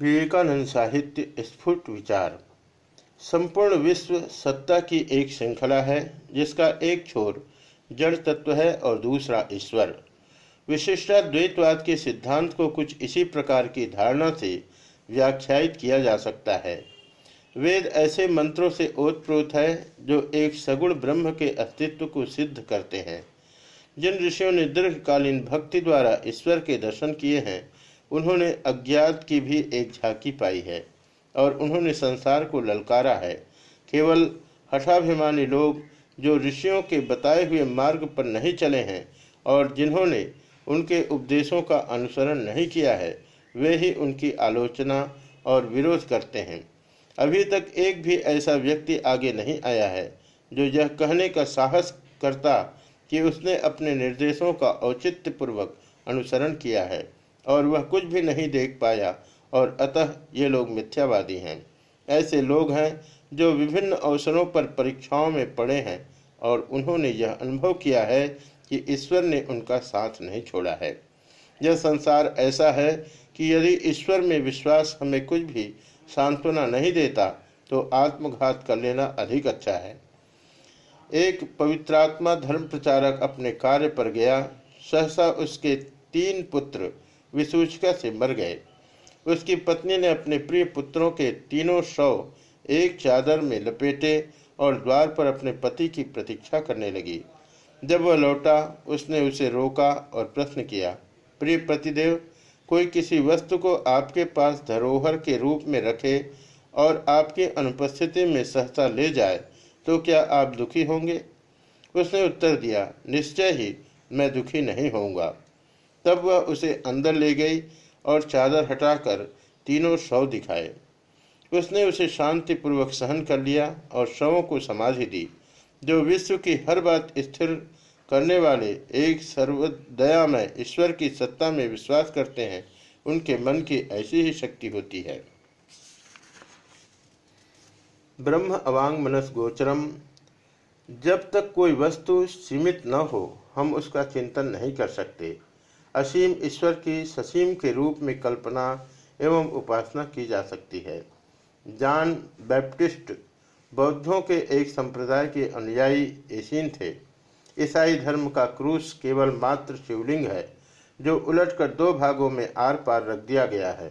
विवेकानंद साहित्य स्फुट विचार। संपूर्ण विश्व सत्ता की एक श्रृंखला है, जिसका एक छोर जड़ तत्व है और दूसरा ईश्वर। विशिष्टाद्वैतवाद के सिद्धांत को कुछ इसी प्रकार की धारणा से व्याख्यायित किया जा सकता है। वेद ऐसे मंत्रों से ओतप्रोत है, जो एक सगुण ब्रह्म के अस्तित्व को सिद्ध करते हैं। जिन ऋषियों ने दीर्घकालीन भक्ति द्वारा ईश्वर के दर्शन किए हैं उन्होंने अज्ञात की भी एक झांकी पाई है और उन्होंने संसार को ललकारा है। केवल हठाभिमानी लोग जो ऋषियों के बताए हुए मार्ग पर नहीं चले हैं और जिन्होंने उनके उपदेशों का अनुसरण नहीं किया है, वे ही उनकी आलोचना और विरोध करते हैं। अभी तक एक भी ऐसा व्यक्ति आगे नहीं आया है जो यह कहने का साहस करता कि उसने अपने निर्देशों का औचित्यपूर्वक अनुसरण किया है। और वह कुछ भी नहीं देख पाया, और अतः ये लोग मिथ्यावादी हैं। ऐसे लोग हैं जो विभिन्न अवसरों पर परीक्षाओं में पड़े हैं, और उन्होंने यह अनुभव किया है कि ईश्वर ने उनका साथ नहीं छोड़ा है। यह संसार ऐसा है कि यदि ईश्वर में विश्वास हमें कुछ भी सांत्वना नहीं देता तो आत्मघात कर लेना अधिक अच्छा है। एक पवित्रात्मा धर्म प्रचारक अपने कार्य पर गया। सहसा उसके तीन पुत्र विसूचिका से मर गए। उसकी पत्नी ने अपने प्रिय पुत्रों के तीनों शव एक चादर में लपेटे और द्वार पर अपने पति की प्रतीक्षा करने लगी। जब वह लौटा, उसने उसे रोका और प्रश्न किया, प्रिय पतिदेव, कोई किसी वस्तु को आपके पास धरोहर के रूप में रखे और आपकी अनुपस्थिति में सहसा ले जाए तो क्या आप दुखी होंगे? उसने उत्तर दिया, निश्चय ही, मैं दुखी नहीं होऊँगा। तब वह उसे अंदर ले गई और चादर हटाकर तीनों शव दिखाए। उसने उसे शांतिपूर्वक सहन कर लिया और शवों को समाधि दी, जो विश्व की हर बात स्थिर करने वाले एक सर्वदयामय ईश्वर की सत्ता में विश्वास करते हैं, उनके मन की ऐसी ही शक्ति होती है। ब्रह्म अवांग मनस गोचरम, जब तक कोई वस्तु सीमित न हो, हम उसका चिंतन नहीं कर सकते। असीम ईश्वर की ससीम के रूप में कल्पना एवं उपासना की जा सकती है। जॉन बैप्टिस्ट बौद्धों के एक संप्रदाय के अनुयायी एसीन थे। ईसाई धर्म का क्रूस केवल मात्र शिवलिंग है, जो उलटकर दो भागों में आर पार रख दिया गया है।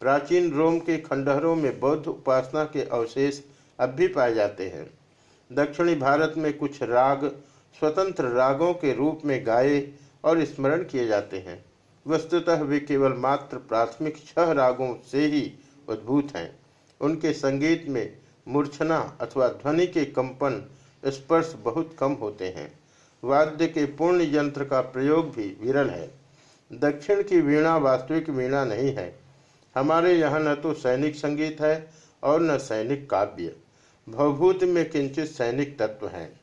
प्राचीन रोम के खंडहरों में बौद्ध उपासना के अवशेष अब भी पाए जाते हैं। दक्षिणी भारत में कुछ राग स्वतंत्र रागों के रूप में गाए और स्मरण किए जाते हैं। वस्तुतः वे केवल मात्र प्राथमिक छह रागों से ही उद्भूत हैं। उनके संगीत में मूर्छना अथवा ध्वनि के कंपन स्पर्श बहुत कम होते हैं। वाद्य के पूर्ण यंत्र का प्रयोग भी विरल है। दक्षिण की वीणा वास्तविक वीणा नहीं है। हमारे यहाँ न तो सैनिक संगीत है और न सैनिक काव्य। भवभूत में किंचित सैनिक तत्व हैं।